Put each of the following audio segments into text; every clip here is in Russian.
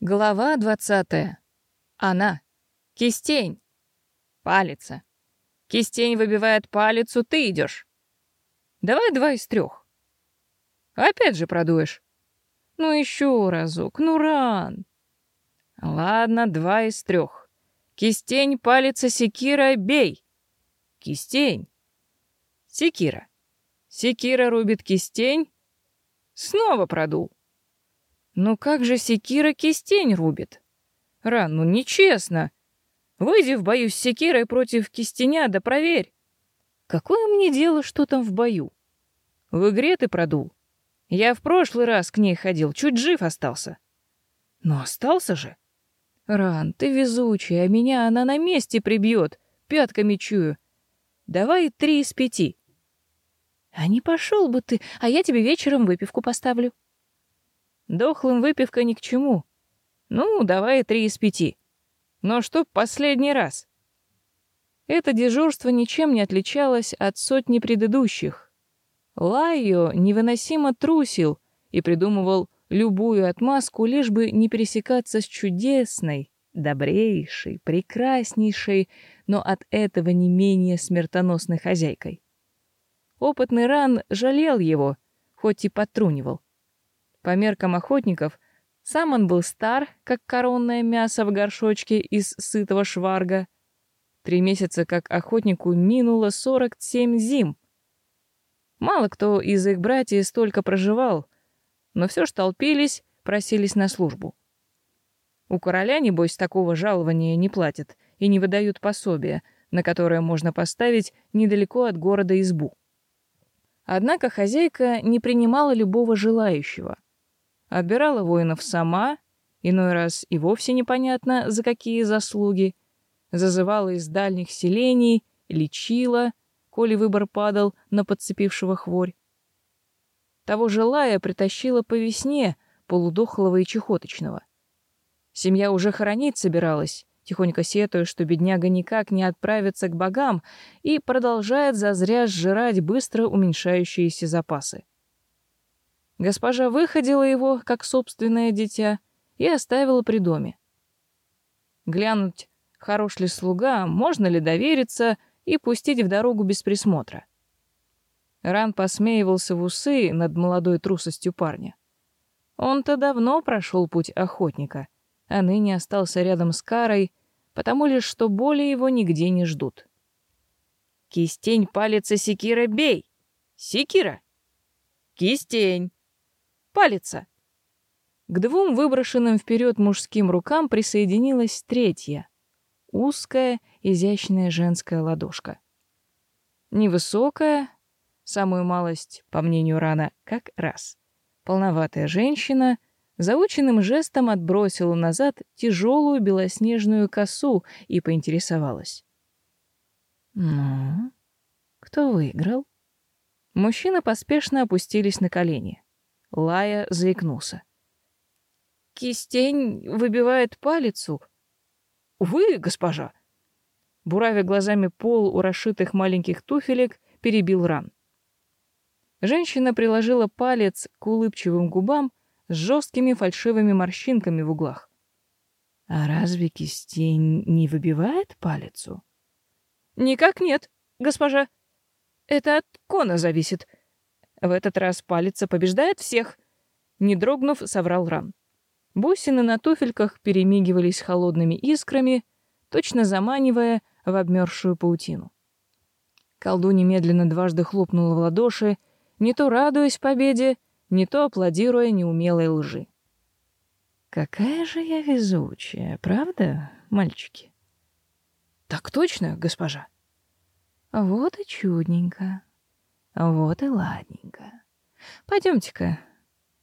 Глава двадцатая. Она. Кистень. Палица. Кистень выбивает палицу, ты идешь. Давай два из трех. Опять же продуешь. Ну еще разок, ну ран. Ладно, два из трех. Кистень, палица, секира, бей. Кистень. Секира. Секира рубит кистень. Снова продул. Ну как же секира кистень рубит? Ран, ну нечестно. Выйди в бою с секирой против кистеня, да проверь. Какое мне дело, что там в бою? В игре ты продул. Я в прошлый раз к ней ходил, чуть жив остался. Но остался же. Ран, ты везучий, а меня она на месте прибьет, пятками чую. Давай три из пяти. А не пошел бы ты, а я тебе вечером выпивку поставлю. Дохлым выпивка ни к чему. Ну, давай три из пяти. Но чтоб последний раз. Это дежурство ничем не отличалось от сотни предыдущих. Лайо невыносимо трусил и придумывал любую отмазку, лишь бы не пересекаться с чудесной, добрейшей, прекраснейшей, но от этого не менее смертоносной хозяйкой. Опытный Ран жалел его, хоть и потрунивал. По меркам охотников, сам он был стар, как коронное мясо в горшочке из сытого шварга. Три месяца как охотнику минуло 47 зим. Мало кто из их братьев столько проживал, но все ж толпились, просились на службу. У короля, небось, такого жалования не платят и не выдают пособия, на которое можно поставить недалеко от города избу. Однако хозяйка не принимала любого желающего — Отбирала воинов сама, иной раз и вовсе непонятно, за какие заслуги. Зазывала из дальних селений, лечила, коли выбор падал на подцепившего хворь. Того желая притащила по весне, полудохлого и чехоточного. Семья уже хоронить собиралась, тихонько сетуя, что бедняга никак не отправится к богам и продолжает зазря сжирать быстро уменьшающиеся запасы. Госпожа выходила его, как собственное дитя, и оставила при доме. Глянуть, хорош ли слуга, можно ли довериться и пустить в дорогу без присмотра. Ран посмеивался в усы над молодой трусостью парня. Он-то давно прошел путь охотника, а ныне остался рядом с Карой, потому лишь что более его нигде не ждут. «Кистень палец секира бей! Секира! Кистень!» Палица. К двум выброшенным вперед мужским рукам присоединилась третья, узкая, изящная женская ладошка. Невысокая, самую малость, по мнению Рана, как раз. Полноватая женщина заученным жестом отбросила назад тяжелую белоснежную косу и поинтересовалась. «Ну, кто выиграл?» Мужчины поспешно опустились на колени. Лая заикнулся. «Кистень выбивает палицу». «Вы, госпожа!» Буравя глазами пол у расшитых маленьких туфелек, перебил ран. Женщина приложила палец к улыбчивым губам с жесткими фальшивыми морщинками в углах. «А разве кистень не выбивает палицу?» «Никак нет, госпожа. Это от кона зависит. В этот раз палец побеждает всех. Не дрогнув, соврал Ран. Бусины на туфельках перемигивались холодными искрами, точно заманивая в обмерзшую паутину. Колдунья медленно дважды хлопнула в ладоши, не то радуясь победе, не то аплодируя неумелой лжи. «Какая же я везучая, правда, мальчики?» «Так точно, госпожа». «Вот и чудненько», вот и ладненько. Пойдемте-ка,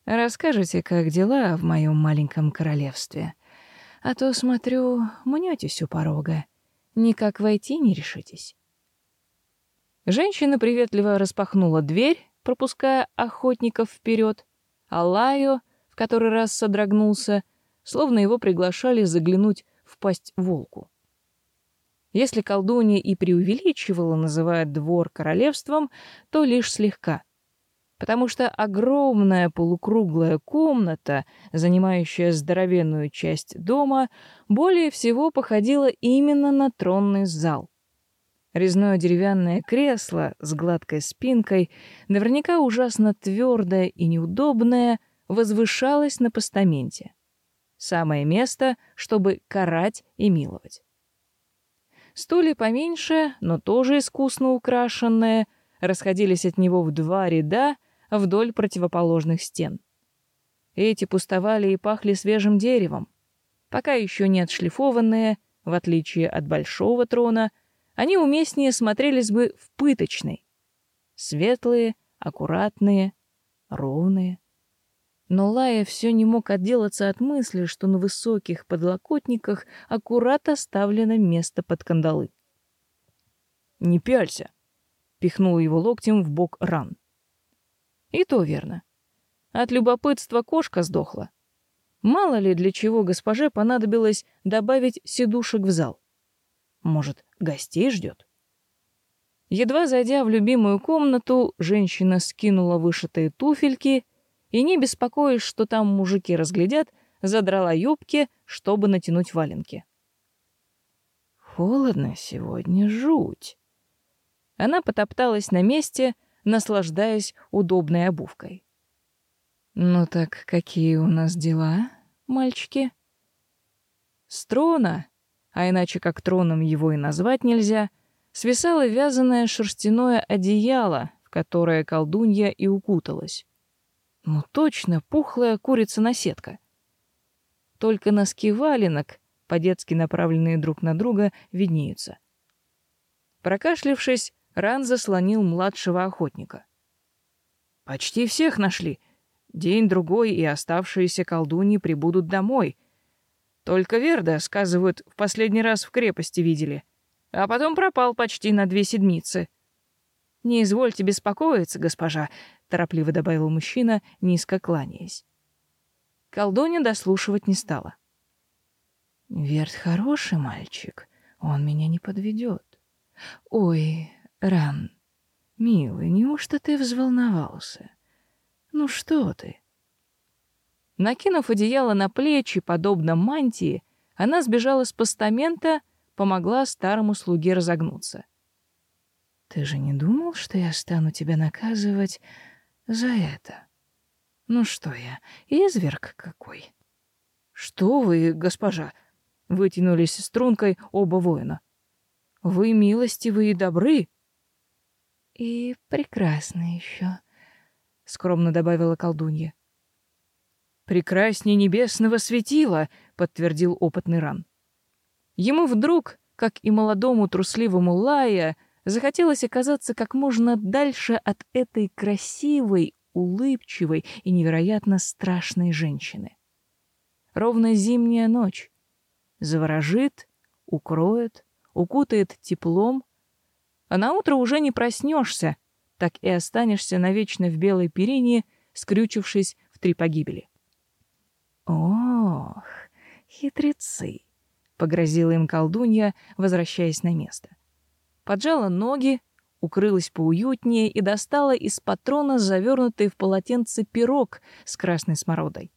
расскажите, как дела в моем маленьком королевстве. А то, смотрю, мнетесь у порога. Никак войти не решитесь. Женщина приветливо распахнула дверь, пропуская охотников вперед, а Лайо в который раз содрогнулся, словно его приглашали заглянуть в пасть волку. Если колдунья и преувеличивала, называя двор королевством, то лишь слегка. потому что огромная полукруглая комната, занимающая здоровенную часть дома, более всего походила именно на тронный зал. Резное деревянное кресло с гладкой спинкой, наверняка ужасно твердое и неудобное, возвышалось на постаменте. Самое место, чтобы карать и миловать. Стулья поменьше, но тоже искусно украшенные, расходились от него в два ряда вдоль противоположных стен. Эти пустовали и пахли свежим деревом. Пока еще не отшлифованные, в отличие от большого трона — они уместнее смотрелись бы в пыточной. Светлые, аккуратные, ровные. Но Лая все не мог отделаться от мысли, что на высоких подлокотниках аккурат оставлено место под кандалы. «Не пялься!» — пихнул его локтем в бок ран. И то верно. От любопытства кошка сдохла. Мало ли для чего госпоже понадобилось добавить сидушек в зал. Может, гостей ждет? Едва зайдя в любимую комнату, женщина скинула вышитые туфельки и, не беспокоясь, что там мужики разглядят, задрала юбки, чтобы натянуть валенки. Холодно сегодня, жуть. Она потопталась на месте, наслаждаясь удобной обувкой. Ну так какие у нас дела, мальчики? Строна а иначе как троном его и назвать нельзя, свисало вязаное шерстяное одеяло, в которое колдунья и укуталась. Ну точно, пухлая курица-наседка. Только носки валенок, по-детски направленные друг на друга, виднеются. Прокашлившись, Ран заслонил младшего охотника. «Почти всех нашли. День-другой, и оставшиеся колдуньи прибудут домой», только Верда, сказывают, в последний раз в крепости видели. А потом пропал почти на две седмицы. «Не извольте беспокоиться, госпожа», — торопливо добавил мужчина, низко кланяясь. Колдунья дослушивать не стала. «Верт хороший мальчик, он меня не подведет. Ой, Ран, милый, неужто ты взволновался? Ну что ты?» Накинув одеяло на плечи, подобно мантии, она сбежала с постамента, помогла старому слуге разогнуться. «Ты же не думал, что я стану тебя наказывать за это? Ну что я, изверг какой?» «Что вы, госпожа?» — вытянулись стрункой оба воина. «Вы милостивы и добры». «И прекрасны еще», — скромно добавила колдунья. Прекрасней небесного светила, подтвердил опытный Ран. Ему вдруг, как и молодому трусливому Лая, захотелось оказаться как можно дальше от этой красивой, улыбчивой и невероятно страшной женщины. Ровно зимняя ночь заворожит, укроет, укутает теплом, а на утро уже не проснешься, так и останешься навечно в белой перине, скрючившись в три погибели. «Ох, хитрецы!» — погрозила им колдунья, возвращаясь на место. Поджала ноги, укрылась поуютнее и достала из патрона завернутый в полотенце пирог с красной смородой.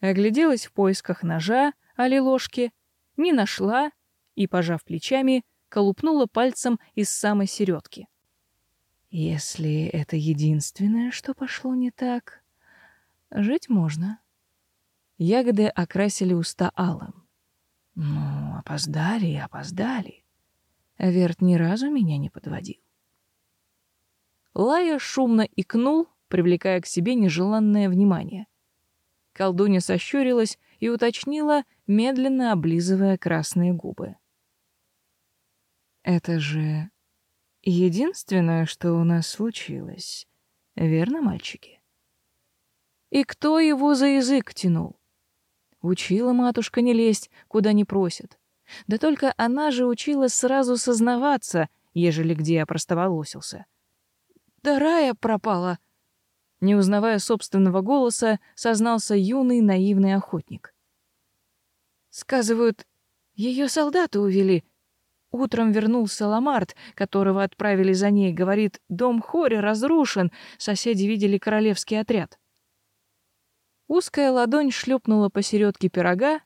Огляделась в поисках ножа, али ложки, не нашла и, пожав плечами, колупнула пальцем из самой середки. Если это единственное, что пошло не так, жить можно. Ягоды окрасили уста алым. Ну, опоздали и опоздали. Верт ни разу меня не подводил. Лая шумно икнул, привлекая к себе нежеланное внимание. Колдунья сощурилась и уточнила, медленно облизывая красные губы. «Это же единственное, что у нас случилось, верно, мальчики?» И кто его за язык тянул? Учила матушка не лезть, куда не просят. Да только она же учила сразу сознаваться, ежели где я простоволосился. Да рая пропала. Не узнавая собственного голоса, сознался юный наивный охотник. Сказывают, ее солдаты увели. Утром вернулся Ламарт, которого отправили за ней, говорит, дом Хори разрушен, соседи видели королевский отряд. Узкая ладонь шлепнула посередке пирога,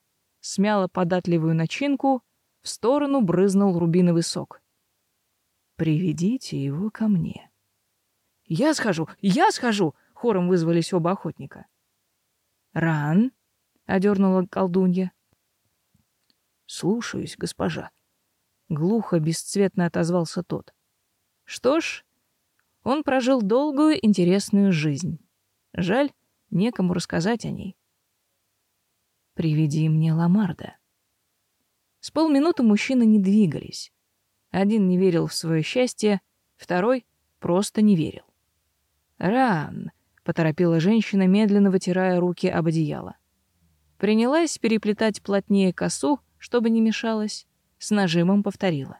смяла податливую начинку, в сторону брызнул рубиновый сок. «Приведите его ко мне». «Я схожу! Я схожу!» — хором вызвались оба охотника. «Ран!» — одернула колдунья. «Слушаюсь, госпожа». Глухо, бесцветно отозвался тот. Что ж, он прожил долгую, интересную жизнь. Жаль, некому рассказать о ней. «Приведи мне Ламарда». С полминуты мужчины не двигались. Один не верил в свое счастье, второй просто не верил. «Ран», — поторопила женщина, медленно вытирая руки об одеяло. Принялась переплетать плотнее косу, чтобы не мешалось, с нажимом повторила.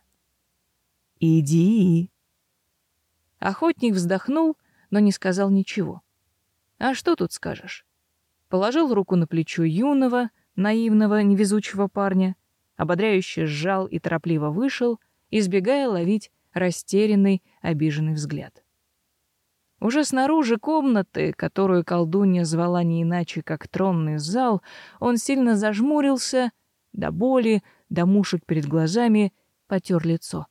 «Иди!» Охотник вздохнул, но не сказал ничего. А что тут скажешь? Положил руку на плечо юного, наивного, невезучего парня, ободряюще сжал и торопливо вышел, избегая ловить растерянный, обиженный взгляд. Уже снаружи комнаты, которую колдунья звала не иначе, как тронный зал, он сильно зажмурился, до боли, до мушек перед глазами, потер лицо.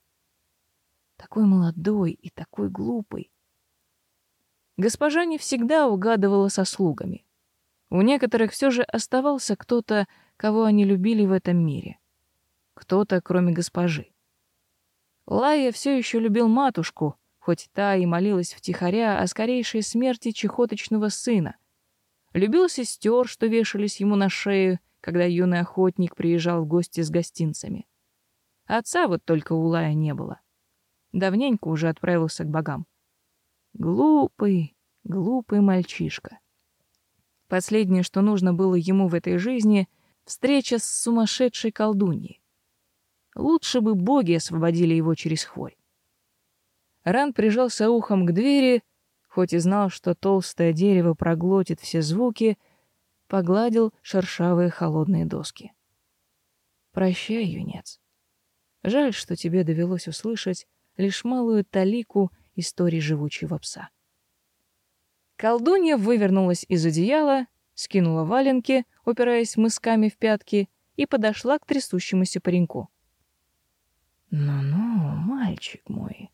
Такой молодой и такой глупый. Госпожа не всегда угадывала со слугами. У некоторых все же оставался кто-то, кого они любили в этом мире. Кто-то, кроме госпожи. Лая все еще любил матушку, хоть та и молилась втихаря о скорейшей смерти чехоточного сына. Любил сестер, что вешались ему на шею, когда юный охотник приезжал в гости с гостинцами. Отца вот только у Лая не было. Давненько уже отправился к богам. Глупый, глупый мальчишка. Последнее, что нужно было ему в этой жизни — встреча с сумасшедшей колдуньей. Лучше бы боги освободили его через хворь. Ран прижался ухом к двери, хоть и знал, что толстое дерево проглотит все звуки, погладил шершавые холодные доски. «Прощай, юнец. Жаль, что тебе довелось услышать лишь малую талику истории живучего пса». Колдунья вывернулась из одеяла, скинула валенки, упираясь мысками в пятки, и подошла к трясущемуся пареньку. «Ну-ну, мальчик мой,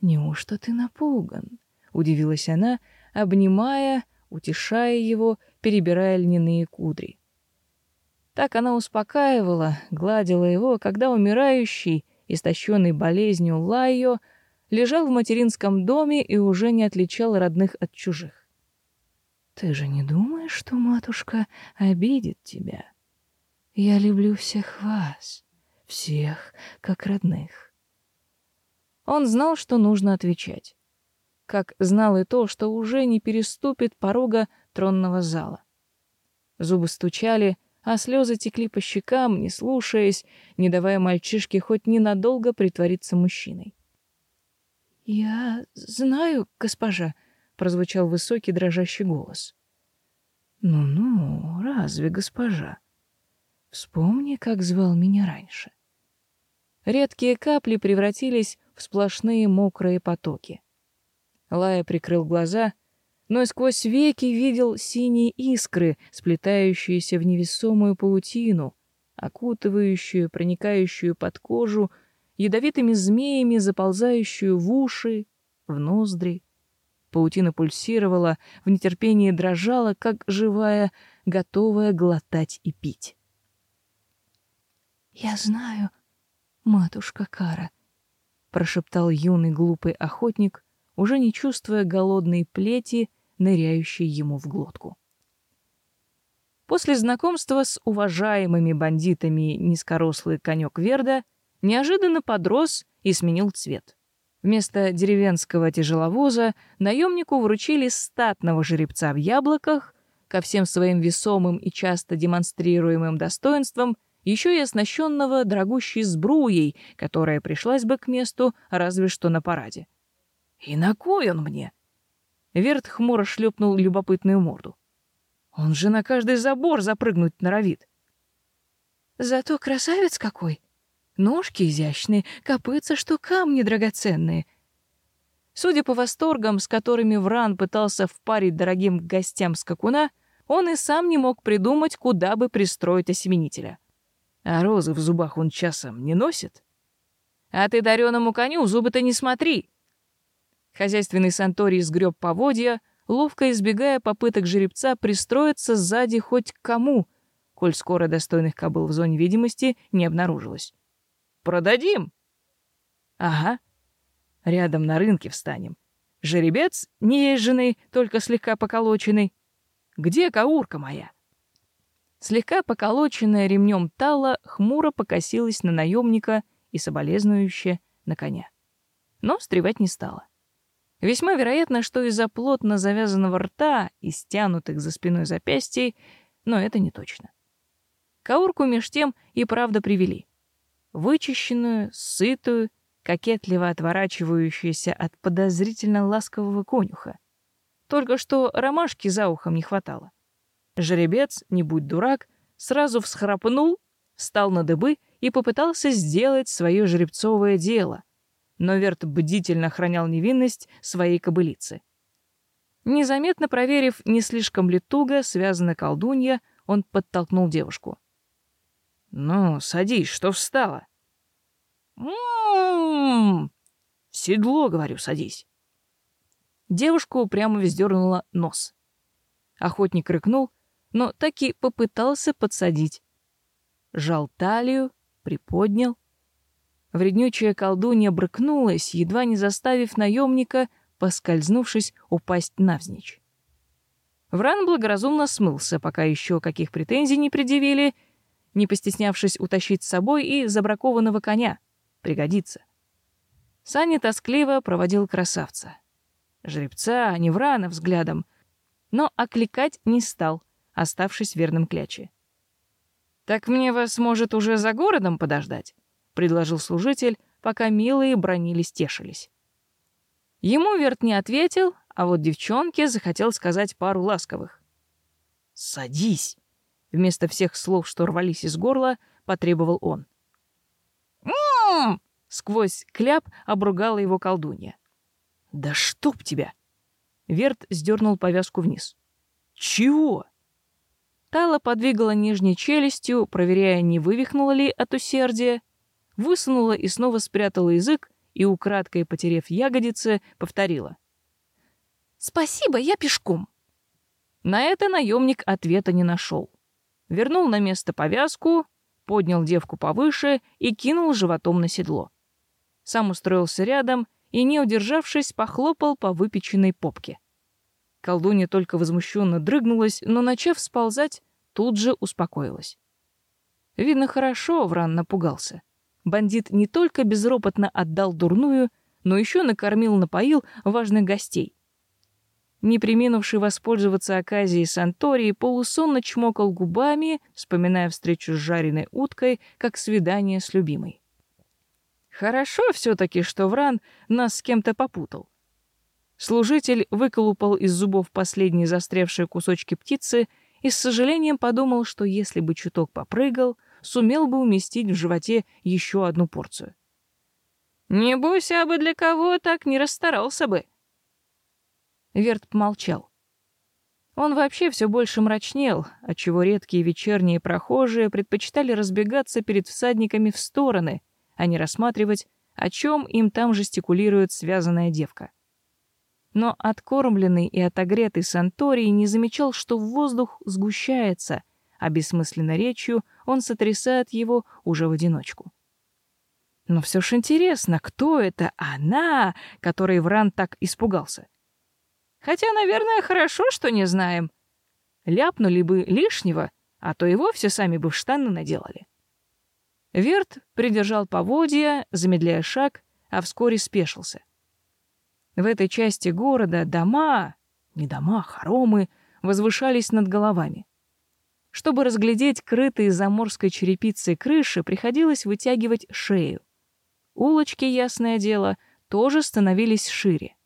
неужто ты напуган?» — удивилась она, обнимая, утешая его перебирая льняные кудри. Так она успокаивала, гладила его, когда умирающий, истощенный болезнью Лайо, лежал в материнском доме и уже не отличал родных от чужих. «Ты же не думаешь, что матушка обидит тебя? Я люблю всех вас, всех как родных». Он знал, что нужно отвечать. Как знал и то, что уже не переступит порога тронного зала. Зубы стучали, а слезы текли по щекам, не слушаясь, не давая мальчишке хоть ненадолго притвориться мужчиной. «Я знаю, госпожа», — прозвучал высокий дрожащий голос. «Ну-ну, разве госпожа? Вспомни, как звал меня раньше». Редкие капли превратились в сплошные мокрые потоки. Лая прикрыл глаза но сквозь веки видел синие искры, сплетающиеся в невесомую паутину, окутывающую, проникающую под кожу, ядовитыми змеями заползающую в уши, в ноздри. Паутина пульсировала, в нетерпении дрожала, как живая, готовая глотать и пить. «Я знаю, матушка Кара», — прошептал юный глупый охотник, уже не чувствуя голодной плети, ныряющий ему в глотку. После знакомства с уважаемыми бандитами низкорослый конек Верда неожиданно подрос и сменил цвет. Вместо деревенского тяжеловоза наемнику вручили статного жеребца в яблоках, ко всем своим весомым и часто демонстрируемым достоинствам еще и оснащенного дорогущей сбруей, которая пришлась бы к месту разве что на параде. «И на кой он мне?» Верт хмуро шлепнул любопытную морду. Он же на каждый забор запрыгнуть норовит. Зато красавец какой! Ножки изящные, копытца, что камни драгоценные. Судя по восторгам, с которыми Вран пытался впарить дорогим гостям скакуна, он и сам не мог придумать, куда бы пристроить осеменителя. А розы в зубах он часом не носит? А ты дареному коню зубы-то не смотри. Хозяйственный Санторий сгреб поводья, ловко избегая попыток жеребца пристроиться сзади хоть к кому, коль скоро достойных кобыл в зоне видимости не обнаружилось. «Продадим!» «Ага. Рядом на рынке встанем. Жеребец неезженный, только слегка поколоченный. Где каурка моя?» Слегка поколоченная ремнем Тала хмуро покосилась на наемника и соболезнующе на коня. Но встревать не стала. Весьма вероятно, что из-за плотно завязанного рта и стянутых за спиной запястий, но это не точно. Каурку меж тем и правда привели. Вычищенную, сытую, кокетливо отворачивающуюся от подозрительно ласкового конюха. Только что ромашки за ухом не хватало. Жеребец, не будь дурак, сразу всхрапнул, встал на дыбы и попытался сделать свое жеребцовое дело. Но Верт бдительно охранял невинность своей кобылицы. Незаметно проверив, не слишком ли туго связана колдунья, он подтолкнул девушку. «Ну, садись, что встала?» «М-м-м! В седло, говорю, садись». Девушку прямо вздернула нос. Охотник рыкнул, но таки попытался подсадить. Жал талию, приподнял. Вреднючая колдунья брыкнулась, едва не заставив наемника, поскользнувшись, упасть навзничь. Вран благоразумно смылся, пока еще каких претензий не предъявили, не постеснявшись утащить с собой и забракованного коня. Пригодится. Саня тоскливо проводил красавца. Жеребца, а не Врана взглядом, но окликать не стал — оставшись верным кляче. «Так мне вас, может, уже за городом подождать?» — предложил служитель, пока милые бронились-тешились. Ему Верт не ответил, а вот девчонке захотел сказать пару ласковых. «Садись!» — вместо всех слов, что рвались из горла, потребовал он. «М-м-м!» — сквозь кляп обругала его колдунья. «Да чтоб тебя!» Верт сдернул повязку вниз. «Чего?» Тала подвигала нижней челюстью, проверяя, не вывихнула ли от усердия, высунула и снова спрятала язык и, украдкой потерев ягодицы, повторила. «Спасибо, я пешком». На это наемник ответа не нашел. Вернул на место повязку, поднял девку повыше и кинул животом на седло. Сам устроился рядом и, не удержавшись, похлопал по выпеченной попке. Колдунья только возмущенно дрыгнулась, но, начав сползать, тут же успокоилась. Видно, хорошо Вран напугался. Бандит не только безропотно отдал дурную, но еще накормил-напоил важных гостей. Не приминувший воспользоваться оказией Сантории, полусонно чмокал губами, вспоминая встречу с жареной уткой, как свидание с любимой. Хорошо все-таки, что Вран нас с кем-то попутал. Служитель выколупал из зубов последние застрявшие кусочки птицы и с сожалением подумал, что если бы чуток попрыгал, сумел бы уместить в животе еще одну порцию. «Не бойся, бы для кого так не расстарался бы». Верт помолчал. Он вообще все больше мрачнел, отчего редкие вечерние прохожие предпочитали разбегаться перед всадниками в стороны, а не рассматривать, о чем им там жестикулирует связанная девка. Но откормленный и отогретый Санторий не замечал, что воздух сгущается, а бессмысленной речью он сотрясает его уже в одиночку. Но все ж интересно, кто это она, которой Вран так испугался? Хотя, наверное, хорошо, что не знаем. Ляпнули бы лишнего, а то и вовсе сами бы в штаны наделали. Верт придержал поводья, замедляя шаг, а вскоре спешился. В этой части города дома, не дома, хоромы, возвышались над головами. Чтобы разглядеть крытые заморской черепицей крыши, приходилось вытягивать шею. Улочки, ясное дело, тоже становились шире.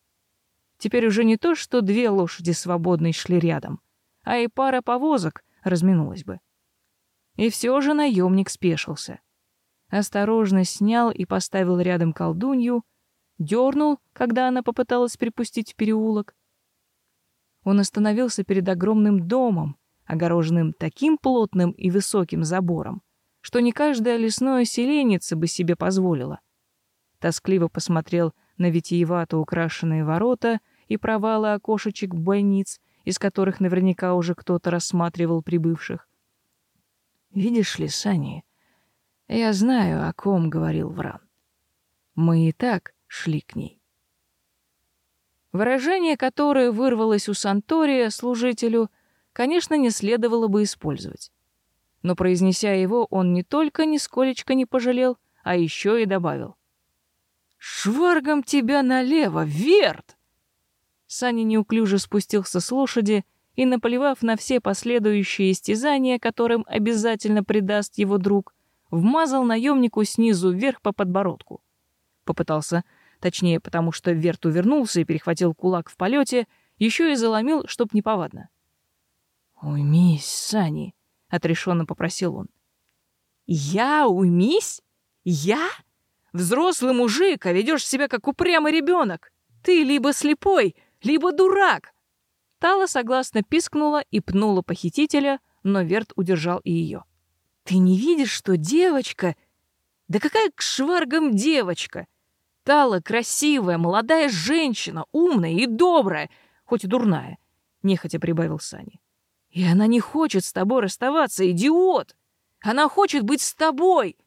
Теперь уже не то, что две лошади свободно шли рядом, а и пара повозок разминулась бы. И все же наемник спешился. осторожно снял и поставил рядом колдунью, дернул, когда она попыталась припустить в переулок. Он остановился перед огромным домом, огороженным таким плотным и высоким забором, что не каждая лесное селеница бы себе позволила. Тоскливо посмотрел на витиевато украшенные ворота и провалы окошечек больниц, из которых наверняка уже кто-то рассматривал прибывших. «Видишь ли, Сани, я знаю, о ком говорил Вран. Мы и так шли к ней. Выражение, которое вырвалось у Сантория служителю, конечно, не следовало бы использовать. Но произнеся его, он не только нисколечко не пожалел, а еще и добавил. «Шваргом тебя налево, Верт!» Саня неуклюже спустился с лошади и, наплевав на все последующие истязания, которым обязательно придаст его друг, вмазал наемнику снизу вверх по подбородку. Попытался, точнее, потому что Верт увернулся и перехватил кулак в полете, еще и заломил, чтоб неповадно. «Уймись, Сани», — отрешенно попросил он. «Я уймись? Я? Взрослый мужик, а ведешь себя как упрямый ребенок. Ты либо слепой, либо дурак!» Тала согласно пискнула и пнула похитителя, но Верт удержал и ее. Ты не видишь, что девочка... Да какая к шваргам девочка? Тала красивая, молодая женщина, умная и добрая, хоть и дурная, — нехотя прибавил Сани. И она не хочет с тобой расставаться, идиот! Она хочет быть с тобой!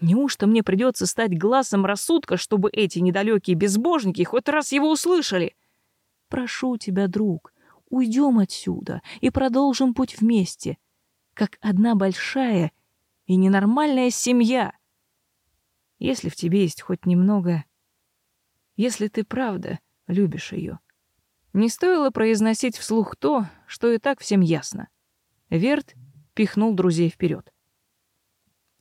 Неужто мне придется стать глазом рассудка, чтобы эти недалекие безбожники хоть раз его услышали? Прошу тебя, друг, уйдем отсюда и продолжим путь вместе как одна большая и ненормальная семья. Если в тебе есть хоть немного... Если ты правда любишь ее. Не стоило произносить вслух то, что и так всем ясно. Верт пихнул друзей вперед.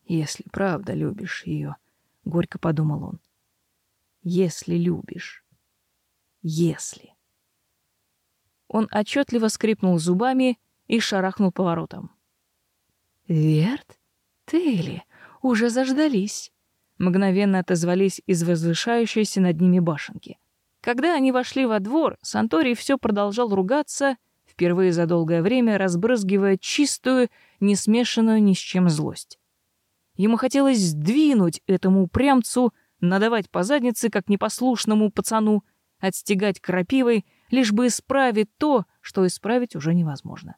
«Если правда любишь ее», — горько подумал он. «Если любишь. Если». Он отчетливо скрипнул зубами и шарахнул поворотом. «Верт? Ты ли? Уже заждались!» Мгновенно отозвались из возвышающейся над ними башенки. Когда они вошли во двор, Санторий все продолжал ругаться, впервые за долгое время разбрызгивая чистую, не смешанную ни с чем злость. Ему хотелось сдвинуть этому упрямцу, надавать по заднице, как непослушному пацану, отстегать крапивой, лишь бы исправить то, что исправить уже невозможно.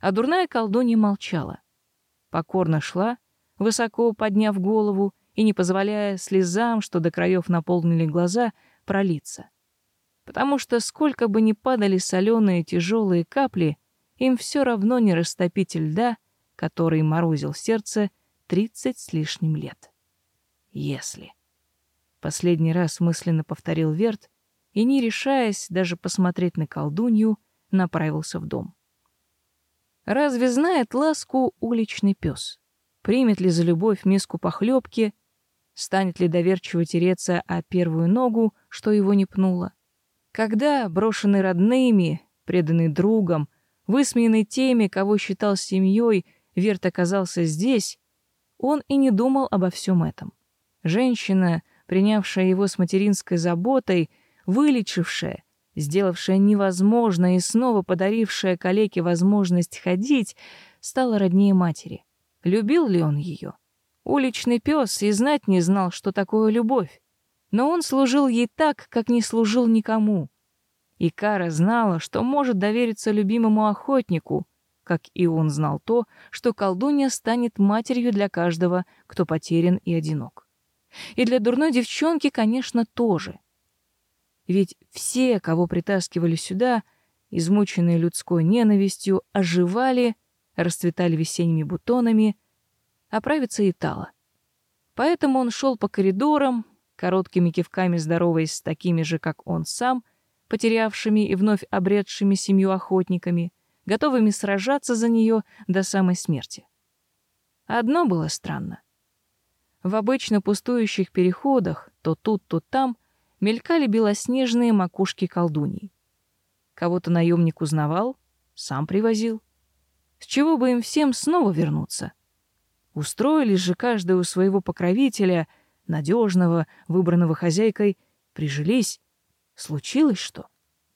А дурная колдунья молчала. Покорно шла, высоко подняв голову и не позволяя слезам, что до краев наполнили глаза, пролиться. Потому что сколько бы ни падали соленые тяжелые капли, им все равно не растопить льда, который морозил сердце тридцать с лишним лет. Если. Последний раз мысленно повторил Верт и, не решаясь даже посмотреть на колдунью, направился в дом. Разве знает ласку уличный пес? Примет ли за любовь миску похлебки? Станет ли доверчиво тереться о первую ногу, что его не пнуло? Когда, брошенный родными, преданный другом, высмеянный теми, кого считал семьей, Верт оказался здесь, он и не думал обо всем этом. Женщина, принявшая его с материнской заботой, вылечившая, сделавшая невозможное и снова подарившая калеке возможность ходить, стала роднее матери. Любил ли он ее? Уличный пес и знать не знал, что такое любовь. Но он служил ей так, как не служил никому. И Кара знала, что может довериться любимому охотнику, как и он знал то, что колдунья станет матерью для каждого, кто потерян и одинок. И для дурной девчонки, конечно, тоже — ведь все, кого притаскивали сюда, измученные людской ненавистью, оживали, расцветали весенними бутонами, оправиться и тало. Поэтому он шел по коридорам, короткими кивками здороваясь с такими же, как он сам, потерявшими и вновь обретшими семью охотниками, готовыми сражаться за нее до самой смерти. Одно было странно. В обычно пустующих переходах, то тут, то там, мелькали белоснежные макушки колдуний. Кого-то наемник узнавал, сам привозил. С чего бы им всем снова вернуться? Устроились же каждый у своего покровителя, надежного, выбранного хозяйкой, прижились. Случилось что?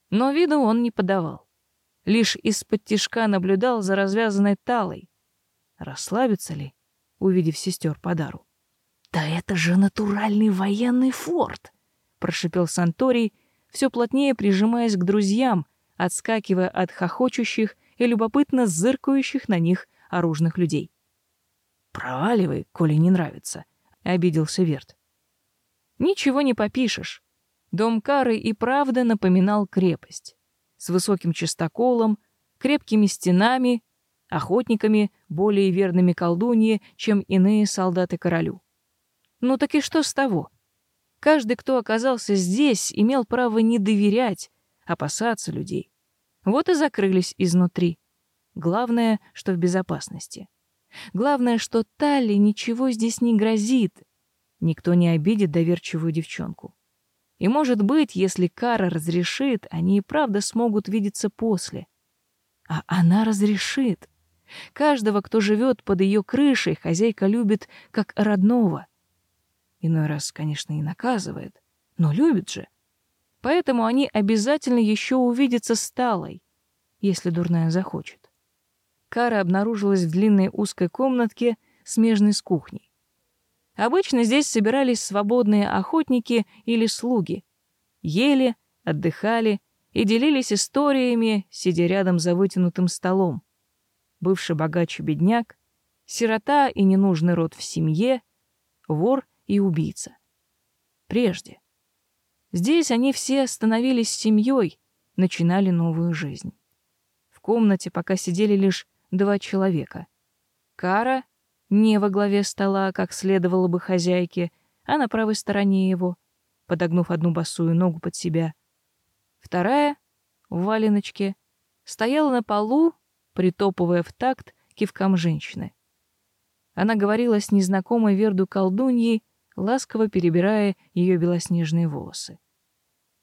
Но виду он не подавал. Лишь из-под тишка наблюдал за развязанной талой. Расслабится ли, увидев сестер по дару? «Да это же натуральный военный форт!» — прошипел Санторий, все плотнее прижимаясь к друзьям, отскакивая от хохочущих и любопытно зыркающих на них оружных людей. «Проваливай, коли не нравится», — обиделся Верт. «Ничего не попишешь. Дом Кары и правда напоминал крепость. С высоким частоколом, крепкими стенами, охотниками, более верными колдунье, чем иные солдаты королю. Ну так и что с того? Каждый, кто оказался здесь, имел право не доверять, опасаться людей. Вот и закрылись изнутри. Главное, что в безопасности. Главное, что Талли ничего здесь не грозит. Никто не обидит доверчивую девчонку. И, может быть, если Кара разрешит, они и правда смогут видеться после. А она разрешит. Каждого, кто живет под ее крышей, хозяйка любит как родного. Иной раз, конечно, и наказывает, но любит же. Поэтому они обязательно еще увидятся с Талой, если дурная захочет. Кара обнаружилась в длинной узкой комнатке, смежной с кухней. Обычно здесь собирались свободные охотники или слуги. Ели, отдыхали и делились историями, сидя рядом за вытянутым столом. Бывший богач и бедняк, сирота и ненужный род в семье, вор и убийца. Прежде. Здесь они все становились семьей, начинали новую жизнь. В комнате пока сидели лишь два человека. Кара не во главе стола, как следовало бы хозяйке, а на правой стороне его, подогнув одну босую ногу под себя. Вторая, в валеночке, стояла на полу, притопывая в такт кивкам женщины. Она говорила с незнакомой Верду колдуньей, ласково перебирая ее белоснежные волосы.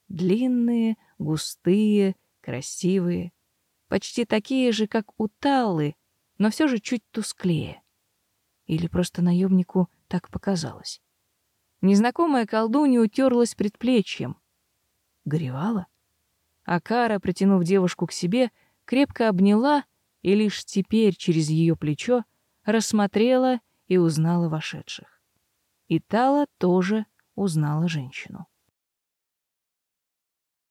Длинные, густые, красивые, почти такие же, как у Таллы, но все же чуть тусклее. Или просто наемнику так показалось. Незнакомая колдунья утерлась предплечьем. Горевала? А Кара, притянув девушку к себе, крепко обняла и лишь теперь через ее плечо рассмотрела и узнала вошедших. И Тала тоже узнала женщину.